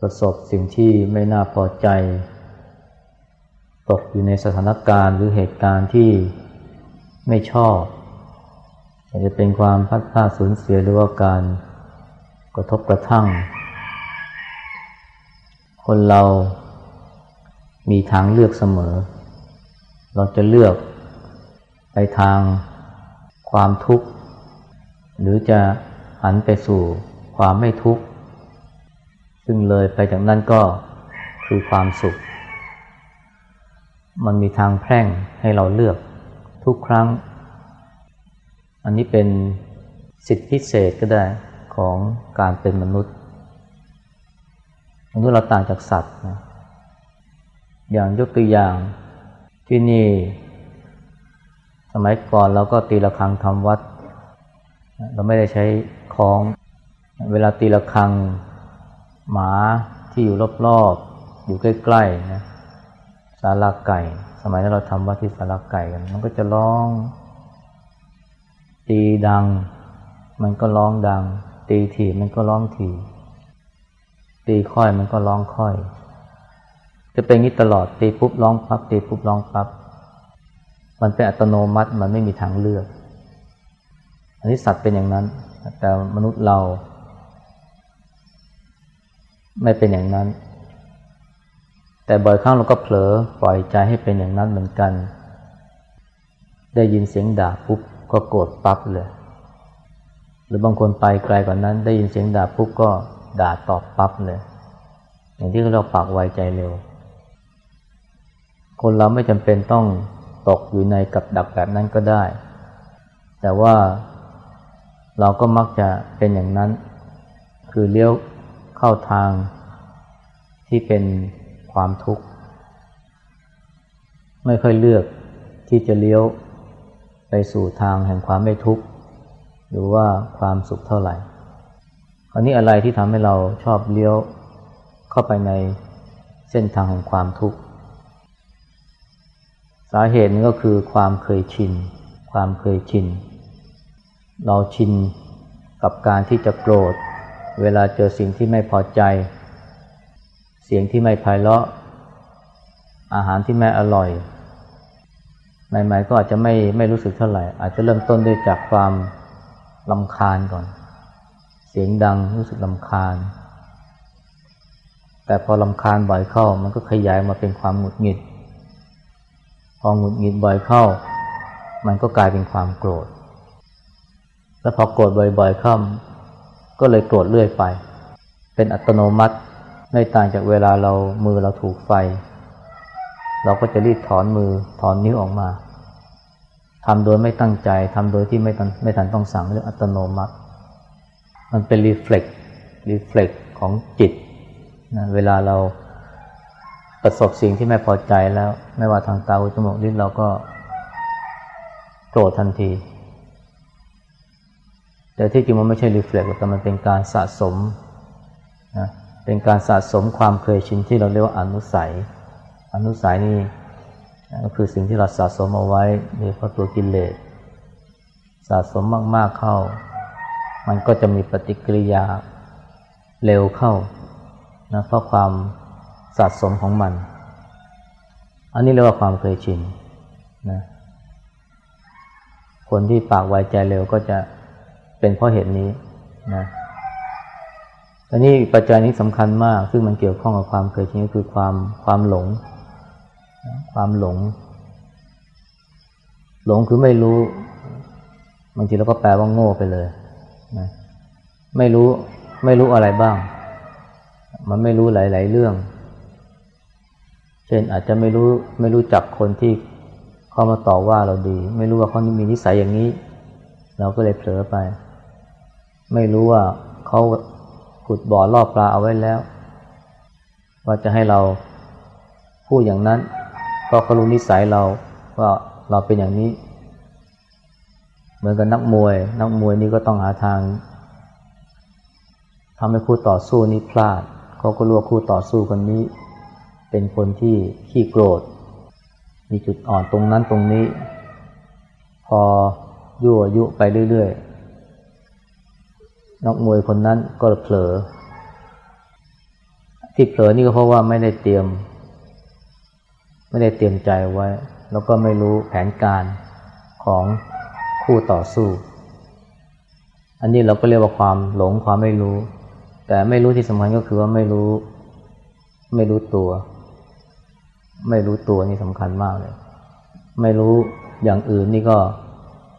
ประสบสิ่งที่ไม่น่าพอใจ ตกอยู่ในสถานการณ์หรือเหตุการณ์ที่ไม่ชอบอาจจะเป็นความพัดพลาดสูญเสียหรือว่าการกระทบกระทั่ง คนเรามีทางเลือกเสมอ เราจะเลือกไปทางความทุกข์ หรือจะหันไปสู่ความไม่ทุกข์ ซึ่งเลยไปจากนั้นก็คือความสุข มันมีทางแพร่งให้เราเลือกทุกครั้ง อันนี้เป็นสิทธิพิเศษก็ได้ของการเป็นมนุษย์ มนุษย์เราต่างจากสัตว์นะอย่างยกตัวอย่างที่นี่ สมัยก่อนเราก็ตีละครังทำวัด เราไม่ได้ใช้คล้อง เวลาตีละครัง หมาที่อยู่รอบๆอยู่ใกล้ๆนะสาราไก่ สมัยนั้นเราทำวัดที่สาราไก่กัน มันก็จะร้อง ตีดัง มันก็ร้องดัง ตีถีมันก็ร้องถีตีค่อยมันก็ร้องค่อย จะเป็นงี้ตลอดตีปุ๊บร้องปั๊บตีปุ๊บร้องปั๊บมันเป็นอัตโนมัติมันไม่มีทางเลือก อันนี้สัตว์เป็นอย่างนั้น แต่มนุษย์เรา ไม่เป็นอย่างนั้น แต่บ่อยครั้งเราก็เผลอปล่อยใจให้เป็นอย่างนั้นเหมือนกัน ได้ยินเสียงด่าปุ๊บก็โกรธปั๊บเลย หรือบางคนไปไกลกว่านั้น ได้ยินเสียงด่าปุ๊บก็ด่าตอบปั๊บเลย อย่างที่เราปากไวใจเร็ว คนเราไม่จำเป็นต้องตกอยู่ในกับดักแบบนั้นก็ได้ แต่ว่าเราก็มักจะเป็นอย่างนั้น คือเลี้ยว เข้าทางที่เป็นความทุกข์ ไม่ค่อยเลือกที่จะเลี้ยวไปสู่ทางแห่งความไม่ทุกข์ หรือว่าความสุขเท่าไหร่ คราวนี้อะไรที่ทำให้เราชอบเลี้ยวเข้าไปในเส้นทางของความทุกข์ สาเหตุนึงก็คือความเคยชิน ความเคยชิน เราชินกับการที่จะโกรธ เวลาเจอสิ่งที่ไม่พอใจ เสียงที่ไม่ไพเราะ อาหารที่ไม่อร่อยใหม่ๆก็อาจจะไม่ไม่รู้สึกเท่าไหร่ อาจจะเริ่มต้นด้วยจากความลำคาญก่อน เสียงดังรู้สึกลำคาญ แต่พอลำคาญบ่อยเข้ามันก็ขยายมาเป็นความหงุดหงิด พอหงุดหงิดบ่อยเข้า มันก็กลายเป็นความโกรธ แล้วพอโกรธบ่อยๆเข้า ก็เลยโกรธเรื่อยไป เป็นอัตโนมัติไม่ต่างจากเวลาเรามือเราถูกไฟ เราก็จะรีบถอนมือถอนนิ้วออกมาทำโดยไม่ตั้งใจทำโดยที่ไม่ทันไม่ทันต้องสั่งเรื่องอัตโนมัติ มันเป็น reflex reflex ของจิตนะเวลาเราประสบสิ่งที่ไม่พอใจแล้ว ไม่ว่าทางตาหูจมูกลิ้นเราก็โกรธทันที แต่ที่จริงมันไม่ใช่ reflex แต่มันเป็นการสะสมนะเป็นการสะสมความเคยชินที่เราเรียกว่าอนุสัย อนุสัยนี่ก็คือสิ่งที่เราสะสมเอาไว้โดยเพราะตัวกิเลสสะสมมากๆเข้า มันก็จะมีปฏิกิริยาเร็วเข้านะเพราะความสะสมของมัน อันนี้เรียกว่าความเคยชินนะคนที่ปากไวใจเร็วก็จะ เป็นเพราะเหตุนี้นะอันนี้ปัจจัยนี้สำคัญมาก ซึ่งมันเกี่ยวข้องกับความเคยชินก็คือความความหลง ความหลง หลงคือไม่รู้บางทีเราก็แปลว่าโง่ไปเลยนะไม่รู้ไม่รู้อะไรบ้าง มันไม่รู้หลาย ๆ เรื่อง เช่นอาจจะไม่รู้ไม่รู้จักคนที่เขาเขามาต่อว่าเราดี ไม่รู้ว่าเขามีนิสัยอย่างนี้ เราก็เลยเผลอไป ไม่รู้ว่าเขาขุดบ่อล่อปลาเอาไว้แล้ว ว่าจะให้เราพูดอย่างนั้นเพราะเขารู้นิสัยเราว่าเราเป็นอย่างนี้ เหมือนกับนักมวย นักมวยนี่ก็ต้องหาทางทำให้คู่ต่อสู้นี้พลาดเขาก็รู้ว่าคู่ต่อสู้คนนี้ เป็นคนที่ขี้โกรธ มีจุดอ่อนตรงนั้นตรงนี้ พอยั่วยุไปเรื่อยๆ นักมวยคนนั้นก็เผลอ ที่เผลอนี่ก็เพราะว่าไม่ได้เตรียม ไม่ได้เตรียมใจไว้ แล้วก็ไม่รู้แผนการของคู่ต่อสู้ อันนี้เราก็เรียกว่าความหลงความไม่รู้ แต่ไม่รู้ที่สำคัญก็คือว่าไม่รู้ ไม่รู้ตัว ไม่รู้ตัวนี่สำคัญมากเลย ไม่รู้อย่างอื่นนี่ก็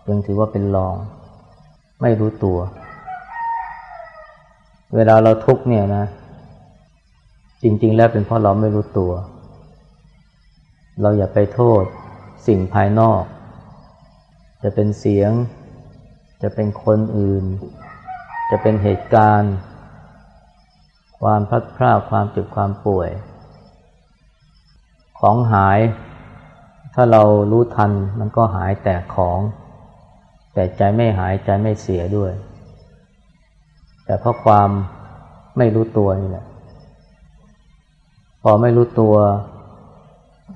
ยังถือว่าเป็นรอง ไม่รู้ตัว เวลาเราทุกเนี่ยนะ จริง ๆ แล้วเป็นเพราะเราไม่รู้ตัว เราอย่าไปโทษสิ่งภายนอก จะเป็นเสียง จะเป็นคนอื่น จะเป็นเหตุการณ์ ความพัดพลาดความเจ็บความป่วย ของหาย ถ้าเรารู้ทันมันก็หายแต่ของ แต่ใจไม่หายใจไม่เสียด้วย แต่เพราะความไม่รู้ตัวนี่แหละ พอไม่รู้ตัว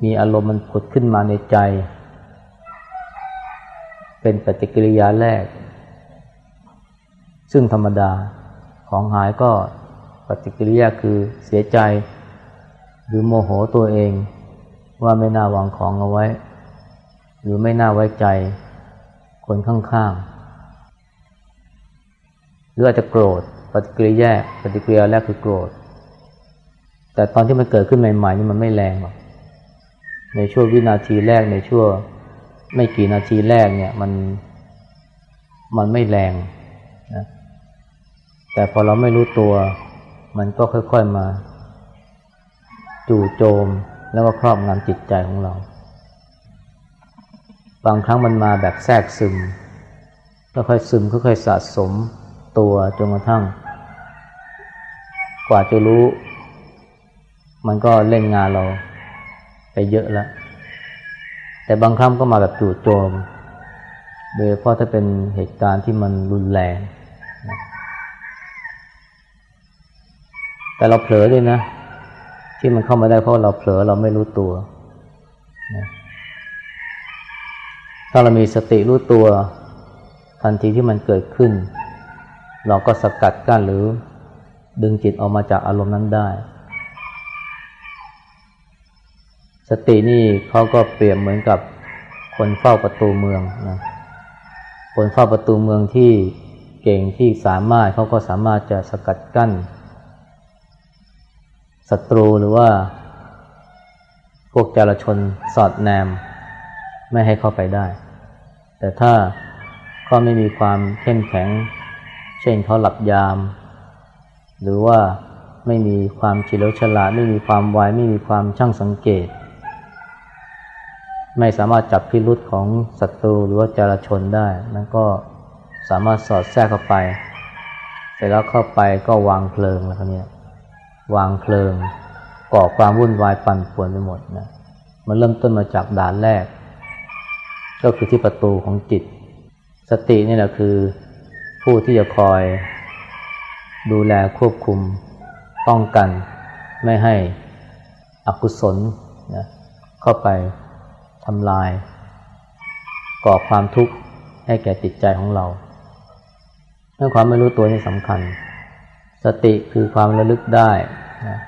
มีอารมณ์มันผุดขึ้นมาในใจ เป็นปฏิกิริยาแรก ซึ่งธรรมดาของหายก็ปฏิกิริยาคือเสียใจ หรือโมโหตัวเอง ว่าไม่น่าวางของเอาไว้ หรือไม่น่าไว้ใจคนข้างๆ หรืออาจจะโกรธปฏิกิริยาปฏิกิริยาแรกคือโกรธ แต่ตอนที่มันเกิดขึ้นใหม่ๆนี่มันไม่แรงหรอกในช่วงวินาทีแรกในช่วงไม่กี่นาทีแรกเนี่ยมันมันไม่แรงนะแต่พอเราไม่รู้ตัว มันก็ค่อยๆมา จู่โจมแล้วก็ครอบงำจิตใจของเรา บางครั้งมันมาแบบแทรกซึมค่อยๆซึมค่อยๆสะสม ตัวจนกระทั่ง กว่าจะรู้ มันก็เล่นงานเราไปเยอะแล้ว แต่บางครั้งก็มาแบบจู่โจม โดยเพราะถ้าเป็นเหตุการณ์ที่มันรุนแรง แต่เราเผลอด้วยนะ ที่มันเข้ามาได้เพราะเราเผลอเราไม่รู้ตัวนะถ้าเรามีสติรู้ตัวทันทีที่มันเกิดขึ้น เราก็สกัดกั้นหรือดึงจิตออกมาจากอารมณ์นั้นได้ สตินี่เขาก็เปรียบเหมือนกับคนเฝ้าประตูเมืองนะคนเฝ้าประตูเมืองที่เก่งที่สามารถเขาก็สามารถจะสกัดกั้นศัตรูหรือว่า พวกจารชนสอดแนม ไม่ให้เข้าไปได้ แต่ถ้าเขาไม่มีความเข้มแข็ง เช่นเขาหลับยาม หรือว่าไม่มีความเฉลียวฉลาด ไม่มีความไวไม่มีความช่างสังเกต ไม่สามารถจับพิรุษของศัตรูหรือว่าจารชนได้นั่นก็สามารถสอดแทรกเข้าไป เสร็จแล้วเข้าไปก็วางเพลิงแล้วเนี่ยวางเพลิง ก่อความวุ่นวายปั่นป่วนไปหมดนะมันเริ่มต้นมาจากด่านแรก ก็คือที่ประตูของจิต สตินี่แหละคือ ผู้ที่จะคอย ดูแลควบคุมป้องกัน ไม่ให้อกุศลนะเข้าไปทำลาย ก่อความทุกข์ให้แก่จิตใจของเราเรื่องความไม่รู้ตัวนี่สำคัญ สติคือความระลึกได้นะ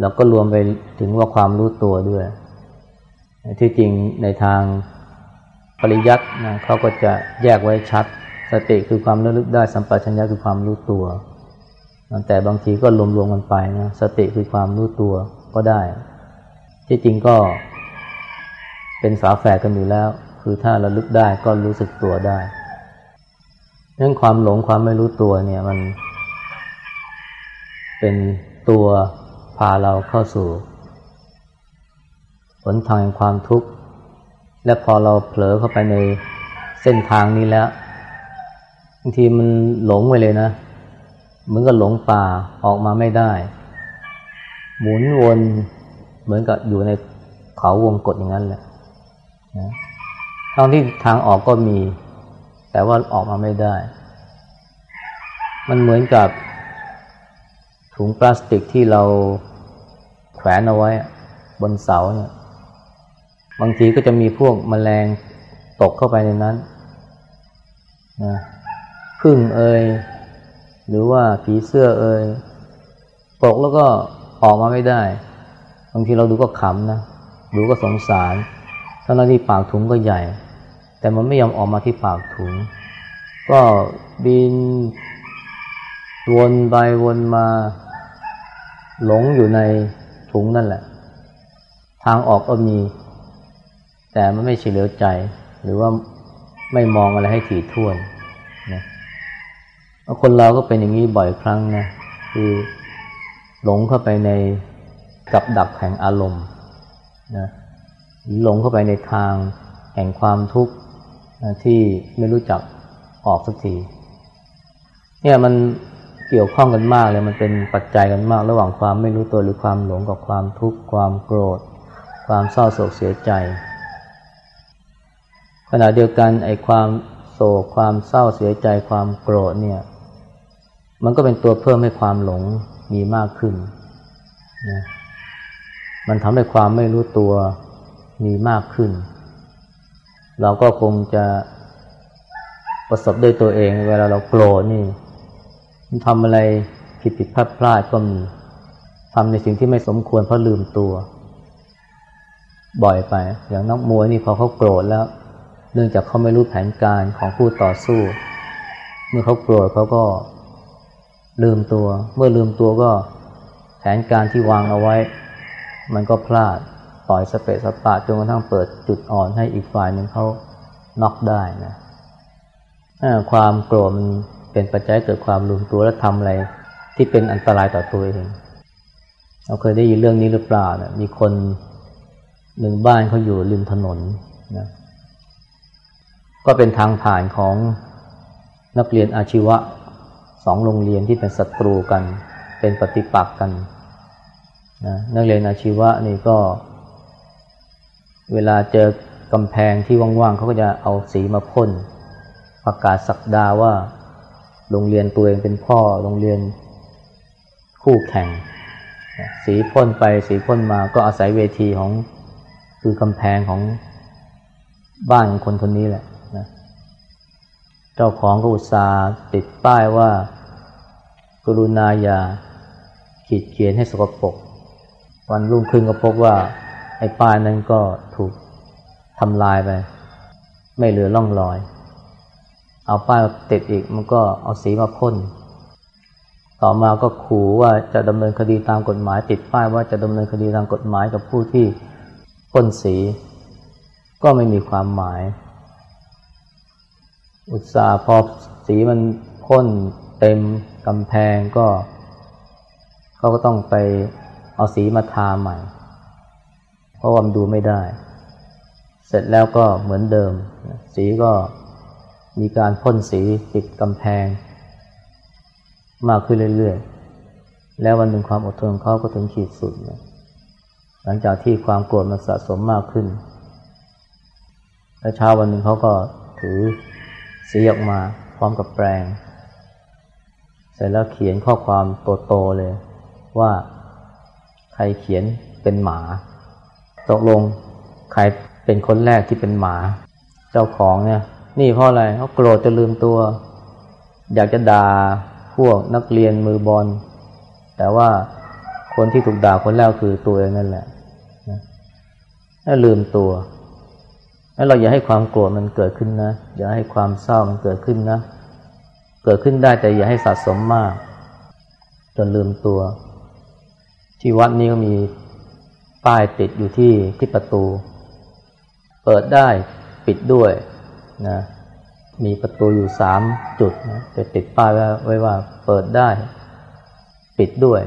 แล้วก็รวมไปถึงว่าความรู้ตัวด้วย ที่จริงในทางปริยัตินะเขาก็จะแยกไว้ชัด สติคือความระลึกได้สัมปชัญญะคือความรู้ตัว แต่บางทีก็รวมๆกันไปนะสติคือความรู้ตัวก็ได้ ที่จริงก็เป็นสาแฝดกันอยู่แล้ว คือถ้าระลึกได้ก็รู้สึกตัวได้เรื่องความหลงความไม่รู้ตัวเนี่ยมัน เป็นตัวพาเราเข้าสู่ผลทางความทุกข์ และพอเราเผลอเข้าไปในเส้นทางนี้แล้วางทีมันหลงไปเลยนะเหมือนกับหลงป่าออกมาไม่ได้ หมุนวนเหมือนกับอยู่ในเขาวงกฏอย่างนั้นแหละนะทั้งที่ทางออกก็มี แต่ว่าออกมาไม่ได้ มันเหมือนกับถุงพลาสติกที่เราแขวนเอาไว้บนเสาเนี่ย บางทีก็จะมีพวกมแมลงตกเข้าไปในนั้นนะ พึ่งเอยหรือว่าผีเสื้อเอยตกแล้วก็ออกมาไม่ได้ บางทีเราดูก็ขำนะดูก็สงสารทั้งที่ปากถุงก็ใหญ่ แต่มันไม่ยอมออกมาที่ปากถุง ก็บินวนไปวนมา หลงอยู่ในถุงนั่นแหละ ทางออกก็มี แต่มันไม่เฉลียวใจ หรือว่าไม่มองอะไรให้ถี่ถ้วนนะ คนเราก็เป็นอย่างนี้บ่อยครั้งนะคือหลงเข้าไปในกับดักแห่งอารมณ์นะหลงเข้าไปในทางแห่งความทุกข์ที่ไม่รู้จักออกสักทีเนี่ยมันเกี่ยวข้องกันมากเลยมันเป็นปัจจัยกันมาก ระหว่างความไม่รู้ตัวหรือความหลงกับความทุกข์ความโกรธ ความเศร้าโศกเสียใจ ขณะเดียวกันไอ้ความโศกความเศร้าเสียใจความโกรธเนี่ย มันก็เป็นตัวเพิ่มให้ความหลงมีมากขึ้นนะมันทำให้ความไม่รู้ตัวมีมากขึ้น เราก็คงจะประสบด้วยตัวเอง เวลาเราโกรธนี่มันทำอะไรผิดผิดพลาดพลาดก็มีทำในสิ่งที่ไม่สมควรเพราะลืมตัว บ่อยไป อย่างนักมวยนี่พอเขาโกรธแล้ว เนื่องจากเขาไม่รู้แผนการของผู้ต่อสู้ เมื่อเขาโกรธเขาก็ ลืมตัว เมื่อลืมตัวก็แผนการที่วางเอาไว้ มันก็พลาดปล่อยสเปซสปาจนกระทั่งเปิดจุดอ่อนให้อีกฝ่ายหนึ่งเขาน็อกได้นะความโกรธมันเป็นปัจจัยเกิดความลืมตัวและทำอะไร ที่เป็นอันตรายต่อตัวเองเราเคยได้ยินเรื่องนี้หรือเปล่านะมีคนหนึ่งบ้านเขาอยู่ริมถนนนะก็เป็นทางผ่านของนักเรียนอาชีวะ สองโรงเรียนที่เป็นศัตรูกัน เป็นปฏิปักษ์กันนะนักเรียนอาชีวะนี่ก็ เวลาเจอกำแพงที่ว่างๆเขาก็จะเอาสีมาพ่นประกาศสักดาว่า โรงเรียนตัวเองเป็นพ่อโรงเรียนคู่แข่ง สีพ่นไปสีพ่นมาก็อาศัยเวทีของคือกำแพงของบ้านของคนคนนี้แหละนะเจ้าของก็อุตส่าห์ติดป้ายว่า กรุณาอย่าขีดเขียนให้สกปรกวันรุ่งขึ้นก็พบว่า ไอ้ป้ายนั้นก็ถูกทำลายไป ไม่เหลือร่องรอย เอาป้ายติดอีกมันก็เอาสีมาพ่นต่อมาก็ขู่ว่าจะดำเนินคดีตามกฎหมาย ติดป้ายว่าจะดำเนินคดีตามกฎหมายกับผู้ที่พ่นสี ก็ไม่มีความหมาย อุตสาห์พอสีมันพ่น เต็มกำแพงก็เขาก็ต้องไปเอาสีมาทาใหม่ เพราะว่ามันดูไม่ได้ เสร็จแล้วก็เหมือนเดิม สีก็มีการพ่นสีติดกำแพง มากขึ้นเรื่อยๆ แล้ววันหนึ่งความอดทนของเขาก็ถึงขีดสุด หลังจากที่ความโกรธมันสะสมมากขึ้น แล้วเช้าวันหนึ่งเขาก็ถือสีออกมาพร้อมกับแปรง เสร็จแล้วเขียนข้อความโตๆเลย ว่าใครเขียนเป็นหมา ตกลงใครเป็นคนแรกที่เป็นหมา เจ้าของเนี่ย นี่เพราะอะไรเขาโกรธจะลืมตัว อยากจะด่าพวกนักเรียนมือบอลแต่ว่าคนที่ถูกด่าคนแรกคือตัวเองนั่นแหละถ้าลืมตัวแล้วเราอย่าให้ความโกรธมันเกิดขึ้นนะ อย่าให้ความเศร้ามันเกิดขึ้นนะ เกิดขึ้นได้แต่อย่าให้สะสมมาก จนลืมตัว ที่วัดนี้ก็มีป้ายติดอยู่ที่ที่ประตู เปิดได้ปิดด้วยนะมีประตูอยู่สามจุดนะแต่ติดป้ายไว้ว่าเปิดได้ ปิดด้วย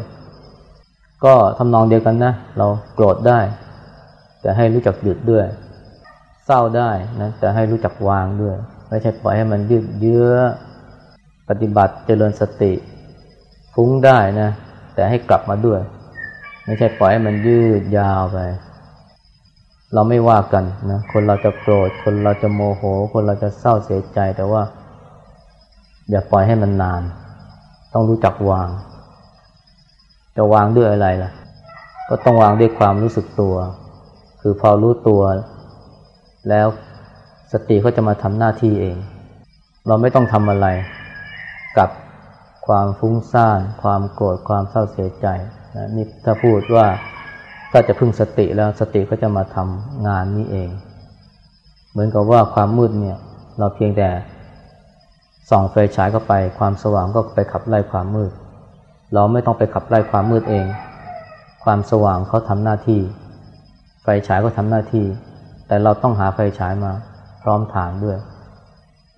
ก็ทำนองเดียวกันนะ เราโกรธได้ แต่ให้รู้จักหยุดด้วย เศร้าได้นะแต่ให้รู้จักวางด้วย ไม่ใช่ปล่อยให้มันยืดเยื้อ ปฏิบัติเจริญสติฟุ้งได้นะ แต่ให้กลับมาด้วย ไม่ใช่ปล่อยให้มันยืดยาวไป เราไม่ว่ากันนะ คนเราจะโกรธ คนเราจะโมโห คนเราจะเศร้าเสียใจแต่ว่า อย่าปล่อยให้มันนาน ต้องรู้จักวาง จะวางด้วยอะไรล่ะ ก็ต้องวางด้วยความรู้สึกตัว คือพอรู้ตัว แล้วสติก็จะมาทำหน้าที่เอง เราไม่ต้องทำอะไร กับความฟุ้งซ่าน ความโกรธความเศร้าเสียใจนะนี่ถ้าพูดว่าถ้าจะพึ่งสติแล้วสติก็จะมาทำงานนี้เอง เหมือนกับว่าความมืดเนี่ยเราเพียงแต่ส่องไฟฉายเข้าไป ความสว่างก็ไปขับไล่ความมืด เราไม่ต้องไปขับไล่ความมืดเอง ความสว่างเขาทำหน้าที่ ไฟฉายก็ทำหน้าที่ แต่เราต้องหาไฟฉายมาพร้อมฐานด้วย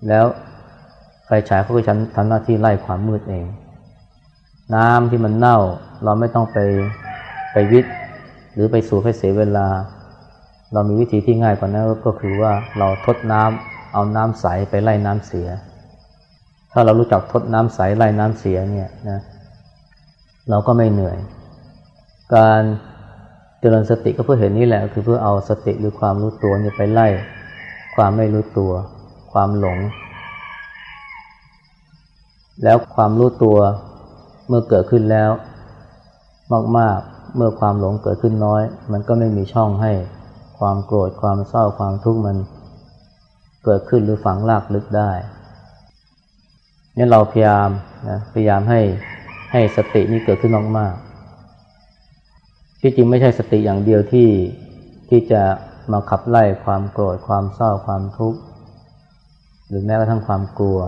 แล้ว ฉายเขาก็ทำหน้าที่ไล่ความมืดเอง น้ำที่มันเน่าเราไม่ต้องไปไปวิทย์หรือไปสูบให้เสียเวลา เรามีวิธีที่ง่ายกว่านั้นก็คือว่าเราทดน้ำเอาน้ำใสไปไล่น้ำเสีย ถ้าเรารู้จักทดน้ำใสไล่น้ำเสียเนี่ยนะเราก็ไม่เหนื่อย การเจริญสติก็เพื่อเห็นนี่แหละคือเพื่อเอาสติหรือความรู้ตัวเนี่ยไปไล่ ความไม่รู้ตัว ความหลง แล้วความรู้ตัวเมื่อเกิดขึ้นแล้ว มากๆเมื่อความหลงเกิดขึ้นน้อย มันก็ไม่มีช่องให้ความโกรธความเศร้าความทุกข์มัน เกิดขึ้นหรือฝังลากลึกได้นี่เราพยายามนะพยายามให้ให้สตินี้เกิดขึ้นมากๆที่จริงไม่ใช่สติอย่างเดียวที่ที่จะมาขับไล่ความโกรธความเศร้าความทุกข์หรือแม้กระทั่งความกลัว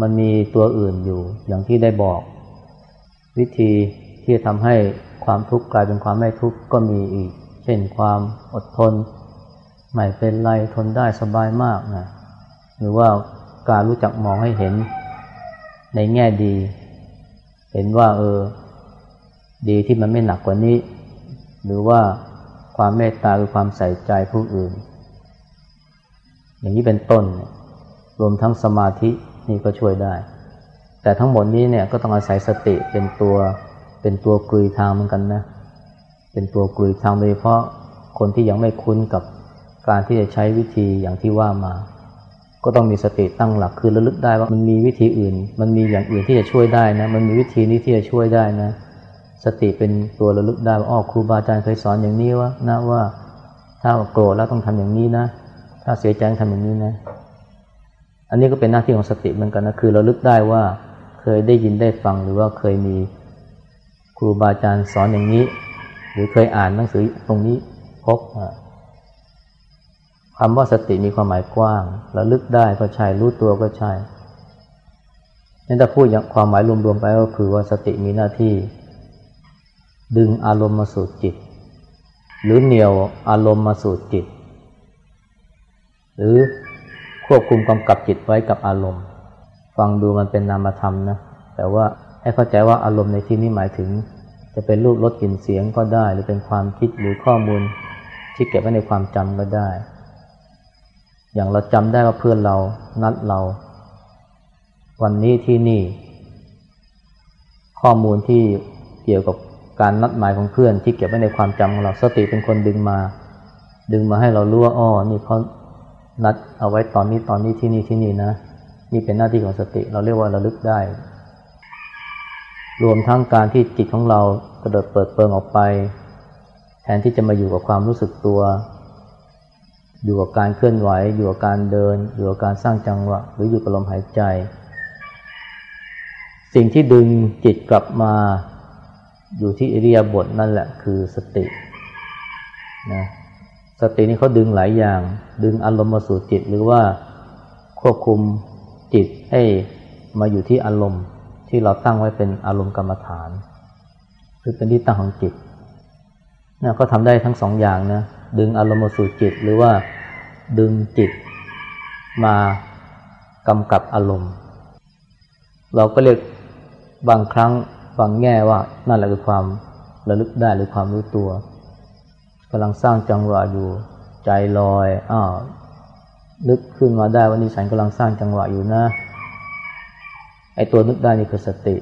มันมีตัวอื่นอยู่ อย่างที่ได้บอก วิธีที่จะทำให้ความทุกข์กลายเป็นความไม่ทุกข์ก็มีอีก เช่นความอดทน ไม่เป็นไรทนได้สบายมากนะหรือว่าการรู้จักมองให้เห็นในแง่ดี เห็นว่าเออ ดีที่มันไม่หนักกว่านี้ หรือว่าความเมตตาคือความใส่ใจผู้อื่น อย่างนี้เป็นต้น รวมทั้งสมาธิ นี่ก็ช่วยได้ แต่ทั้งหมดนี้เนี่ยก็ต้องอาศัยสติเป็นตัวเป็นตัวกลุยทางเหมือนกันนะ เป็นตัวกลุยทางโดยเฉพาะคนที่ยังไม่คุ้นกับการที่จะใช้วิธีอย่างที่ว่ามา ก็ต้องมีสติตั้งหลักคือระลึกได้ว่ามันมีวิธีอื่น มันมีอย่างอื่นที่จะช่วยได้นะ มันมีวิธีนี้ที่จะช่วยได้นะ สติเป็นตัวระลึกได้ว่าอ๋อครูบาอาจารย์เคยสอนอย่างนี้ว่านะว่าถ้าโกรธแล้วต้องทำอย่างนี้นะ ถ้าเสียใจทำอย่างนี้นะ อันนี้ก็เป็นหน้าที่ของสติเหมือนกันนะคือเระลึกได้ว่าเคยได้ยินได้ฟังหรือว่าเคยมีครูบาอาจารย์สอนอย่างนี้ หรือเคยอ่านหนังสือตรงนี้พบคำว่าสติมีความหมายกว้างเระลึกได้ก็ใช่รู้ตัวก็ใช่นั่นถ้าพูดอย่างความหมายรวมๆไปก็คือว่าสติมีหน้าที่ ดึงอารมณ์มาสู่จิต หรือเหนี่ยวอารมณ์มาสู่จิต หรือ ควบคุมกำกับจิตไว้กับอารมณ์ ฟังดูมันเป็นนามธรรมนะ แต่ว่าให้เข้าใจว่าอารมณ์ในที่นี้หมายถึง จะเป็นรูปรสกลิ่นเสียงก็ได้ หรือเป็นความคิดหรือข้อมูลที่เก็บไว้ในความจำก็ได้ อย่างเราจำได้ว่าเพื่อนเรานัดเรา วันนี้ที่นี่ ข้อมูลที่เกี่ยวกับการนัดหมายของเพื่อนที่เก็บไว้ในความจำของเราสติเป็นคนดึงมา ดึงมาให้เรารู้ว่าอ้อนี่เขา นัดเอาไว้ตอนนี้ตอนนี้ที่นี่ที่นี่นะ นี่เป็นหน้าที่ของสติ เราเรียกว่าระลึกได้ รวมทั้งการที่จิตของเรากระโดดเปิดเปิงออกไป แทนที่จะมาอยู่กับความรู้สึกตัว อยู่กับการเคลื่อนไหว อยู่กับการเดิน อยู่กับการสร้างจังหวะ หรืออยู่กับลมหายใจ สิ่งที่ดึงจิตกลับมา อยู่ที่อิริยาบถนั่นแหละคือสตินะ สตินี้เขาดึงหลายอย่าง ดึงอารมณ์มาสู่จิต หรือว่าควบคุมจิตให้มาอยู่ที่อารมณ์ที่เราตั้งไว้เป็นอารมณ์กรรมฐาน คือเป็นที่ตั้งของจิตนะก็ทำได้ทั้งสองอย่างนะดึงอารมณ์มาสู่จิต หรือว่าดึงจิตมากำกับอารมณ์ เราก็เรียกบางครั้งบางแง่ว่านั่นแหละคือความระลึกได้หรือความรู้ตัวำลังสร้างจังหวะอยู่ใจลอยอ้าวนึกขึ้นมาได้ว่านี่ฉันกำลังสร้างจังหวะอยู่นะไอตัวนึกได้นี่คือสติ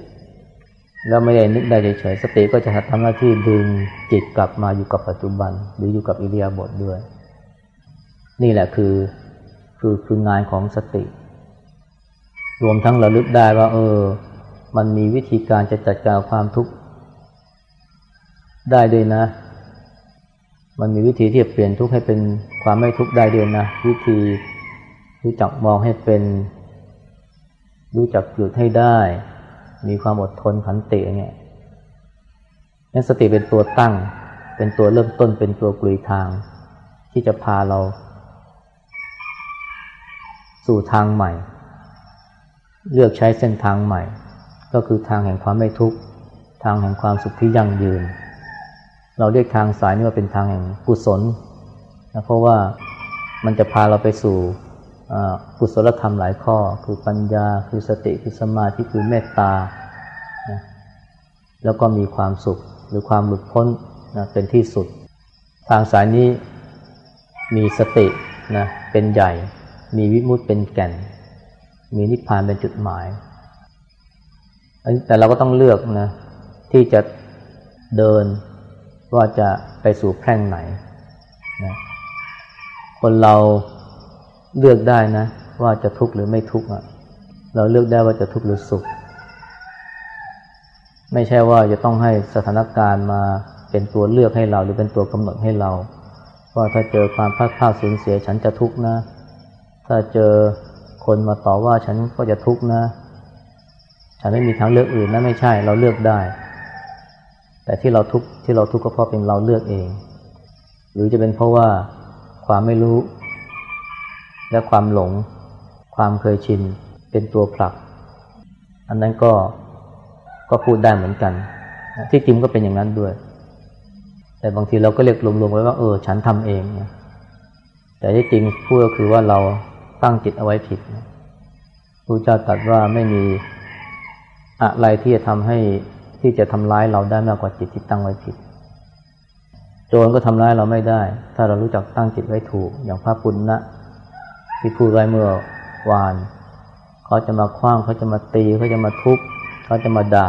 แล้วไม่ได้นึกได้เฉยๆสติก็จะทำหน้าที่ดึงจิตกลับมาอยู่กับปัจจุบัน หรืออยู่กับอิริยาบถด้วย นี่แหละคือคือคืองานของสติ รวมทั้งระลึกได้ว่า เออ มันมีวิธีการจะจัดการความทุกข์ได้ด้วยนะ มันมีวิธีที่จะเปลี่ยนทุกข์ให้เป็นความไม่ทุกข์ได้เด้วนะ วิธีรู้จักมองให้เป็น รู้จักหยุดให้ได้ มีความอดทนขันติเนี่ยนั้นสติเป็นตัวตั้ง เป็นตัวเริ่มต้นเป็นตัวกลุยทาง ที่จะพาเรา สู่ทางใหม่ เลือกใช้เส้นทางใหม่ ก็คือทางแห่งความไม่ทุกข์ ทางแห่งความสุขที่ยั่งยืน เราเรียกทางสายนี้ว่าเป็นทางแห่งกุศลนะเพราะว่ามันจะพาเราไปสู่กุศลธรรมหลายข้อ คือปัญญาคือสติคือสมาธิคือเมตตานะแล้วก็มีความสุขหรือความหลุดพ้นนะเป็นที่สุด ทางสายนี้มีสตินะเป็นใหญ่ มีวิมุตเป็นแก่น มีนิพพานเป็นจุดหมาย แต่เราก็ต้องเลือกนะที่จะเดิน ว่าจะไปสู่แพร่งไหนนะคนเราเลือกได้นะ ว่าจะทุกข์หรือไม่ทุกข์อะเราเลือกได้ว่าจะทุกข์หรือสุข ไม่ใช่ว่าจะต้องให้สถานการณ์มาเป็นตัวเลือกให้เราหรือเป็นตัวกำหนดให้เรา ว่าถ้าเจอความพลาดพลาดสูญเสียฉันจะทุกข์นะ ถ้าเจอคนมาต่อว่าฉันก็จะทุกข์นะ ฉันไม่มีทางเลือกอื่นนะไม่ใช่เราเลือกได้ แต่ที่เราทุกที่เราทุกข์ก็เพราะเป็นเราเลือกเอง หรือจะเป็นเพราะว่าความไม่รู้ และความหลง ความเคยชินเป็นตัวผลัก อันนั้นก็ก็พูดได้เหมือนกัน ที่จริงก็เป็นอย่างนั้นด้วย แต่บางทีเราก็เรียกรวมๆไว้ว่าเออฉันทำเองนะแต่ที่จริงพูดก็คือว่าเราตั้งจิตเอาไว้ผิดพระเจ้าตรัสว่าไม่มีอะไรที่จะทำให้ ที่จะทำร้ายเราได้มากกว่าจิตที่ตั้งไว้ผิด โจรก็ทำร้ายเราไม่ได้ ถ้าเรารู้จักตั้งจิตไว้ถูก อย่างพระปุณณะที่พูดไว้เมื่อวานเขาจะมาคว้างเขาจะมาตีเขาจะมาทุบเขาจะมาด่า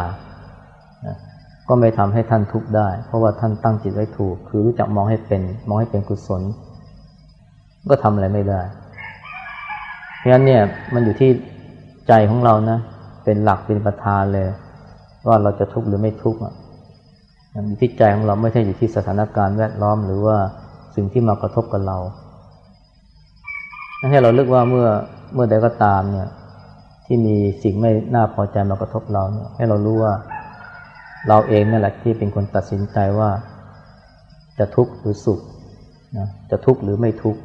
ก็ไม่ทำให้ท่านทุกข์ได้ เพราะว่าท่านตั้งจิตไว้ถูก คือรู้จักมองให้เป็น มองให้เป็นกุศล ก็ทำอะไรไม่ได้ เพราะฉะนั้นเนี่ยมันอยู่ที่ใจของเรานะ เป็นหลักเป็นประธานเลย ว่าเราจะทุกข์หรือไม่ทุกข์อะอยู่ที่ใจของเราไม่ใช่อยู่ที่สถานการณ์แวดล้อมหรือว่าสิ่งที่มากระทบกับเราให้เราเลือกว่าเมื่อเมื่อใดก็ตามเนี่ย ที่มีสิ่งไม่น่าพอใจมากระทบเราเนี่ย ให้เรารู้ว่าเราเองนั่นแหละที่เป็นคนตัดสินใจว่า จะทุกข์หรือสุขนะจะทุกข์หรือไม่ทุกข์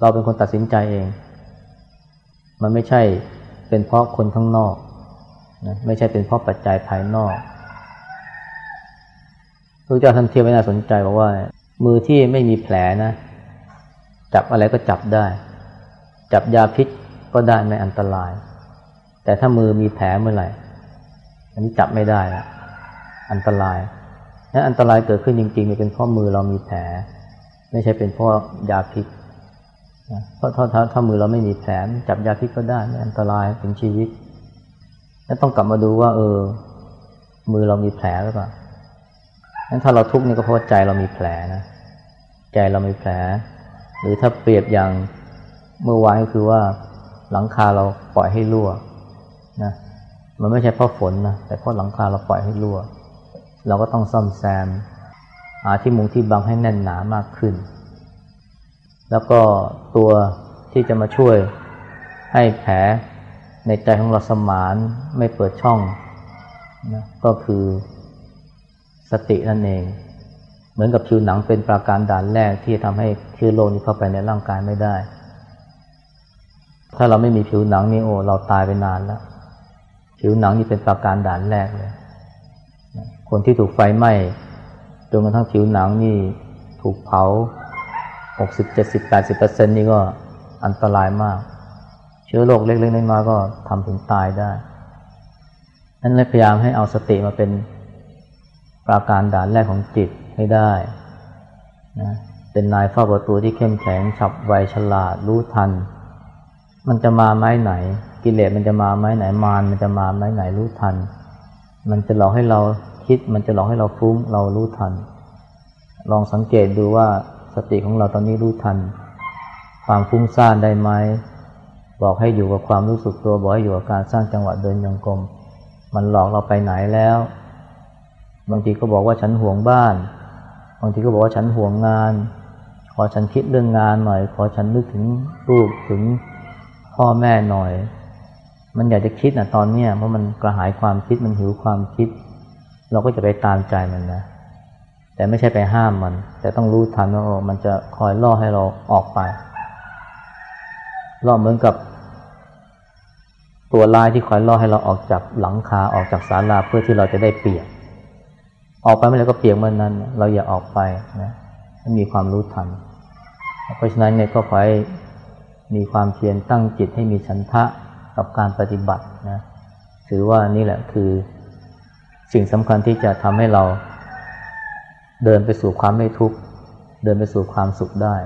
เราเป็นคนตัดสินใจเอง มันไม่ใช่เป็นเพราะคนข้างนอก นะไม่ใช่เป็นเพราะปัจจัยภายนอกพระเจ้าท่านเทียบไว้น่าสนใจบอกว่า มือที่ไม่มีแผลนะ จับอะไรก็จับได้ จับยาพิษก็ได้ไม่อันตราย แต่ถ้ามือมีแผลเมื่อไหร่อันนี้จับไม่ได้ละอันตรายนั้นอันตรายเกิดขึ้นจริงๆเป็นเพราะมือเรามีแผล ไม่ใช่เป็นเพราะยาพิษเพราะถ้าถ้าถ้ามือเราไม่มีแผลจับยาพิษก็ได้ไม่อันตรายถึงชีวิต แล้วต้องกลับมาดูว่า เออ มือเรามีแผลหรือเปล่านั้นถ้าเราทุกข์นี่ก็เพราะใจเรามีแผลนะ ใจเรามีแผล หรือถ้าเปรียบอย่างเมื่อวานก็คือว่าหลังคาเราปล่อยให้รั่วนะ มันไม่ใช่เพราะฝนนะ แต่เพราะหลังคาเราปล่อยให้รั่ว เราก็ต้องซ่อมแซม หาที่มุงที่บังให้แน่นหนามากขึ้น แล้วก็ตัวที่จะมาช่วยให้แผล ในใจของเราสมานไม่เปิดช่องนะก็คือสตินั่นเอง เหมือนกับผิวหนังเป็นปราการด่านแรกที่ทำให้เชื้อโรคนี้เข้าไปในร่างกายไม่ได้ ถ้าเราไม่มีผิวหนังนี่โอ้เราตายไปนานแล้ว ผิวหนังนี่เป็นปราการด่านแรกเลย คนที่ถูกไฟไหม้จนกระทั่งผิวหนังนี่ถูกเผาหกสิบเจ็ดสิบแปดสิบเปอร์เซ็นนี่ก็อันตรายมาก เชื้อโรคเล็กๆน้อยๆก็ทำถึงตายได้นั้นเลยพยายามให้เอาสติมาเป็นปราการด่านแรกของจิตให้ได้นะจะเป็นนายเฝ้าประตูที่เข้มแข็งฉับไวฉลาดรู้ทัน มันจะมาไม้ไหน กิเลสมันจะมาไม้ไหนมารมันจะมาไม้ไหนรู้ทัน มันจะหลอกให้เราคิด มันจะหลอกให้เราฟุ้งเรารู้ทัน ลองสังเกตดูว่าสติของเราตอนนี้รู้ทัน ความฟุ้งซ่านได้ไหม บอกให้อยู่กับความรู้สึกตัวบอกให้อยู่กับการสร้างจังหวะเดินยองกลม มันหลอกเราไปไหนแล้ว บางทีก็บอกว่าฉันห่วงบ้าน บางทีก็บอกว่าฉันห่วงงาน ขอฉันคิดเรื่องงานหน่อย ขอฉันนึกถึงลูกถึงพ่อแม่หน่อย มันอยากจะคิดนะตอนเนี้ยเพราะมันกระหายความคิดมันหิวความคิด เราก็จะไปตามใจมันนะแต่ไม่ใช่ไปห้ามมัน แต่ต้องรู้ทันว่ามันจะคอยล่อให้เราออกไป ล่อเหมือนกับ ตัวลายที่คอยล่อให้เราออกจากหลังคาออกจากศาลาเพื่อที่เราจะได้เปียก ออกไปเมื่อไรก็เปียกเมื่อนนั้น เราอย่าออกไปนะมีความรู้ทัน เพราะฉะนั้นเนี่ยก็ขอให้มีความเพียรตั้งจิตให้มีฉันทะกับการปฏิบัตินะถือว่านี่แหละคือสิ่งสำคัญที่จะทำให้เราเดินไปสู่ความไม่ทุกข์ เดินไปสู่ความสุขได้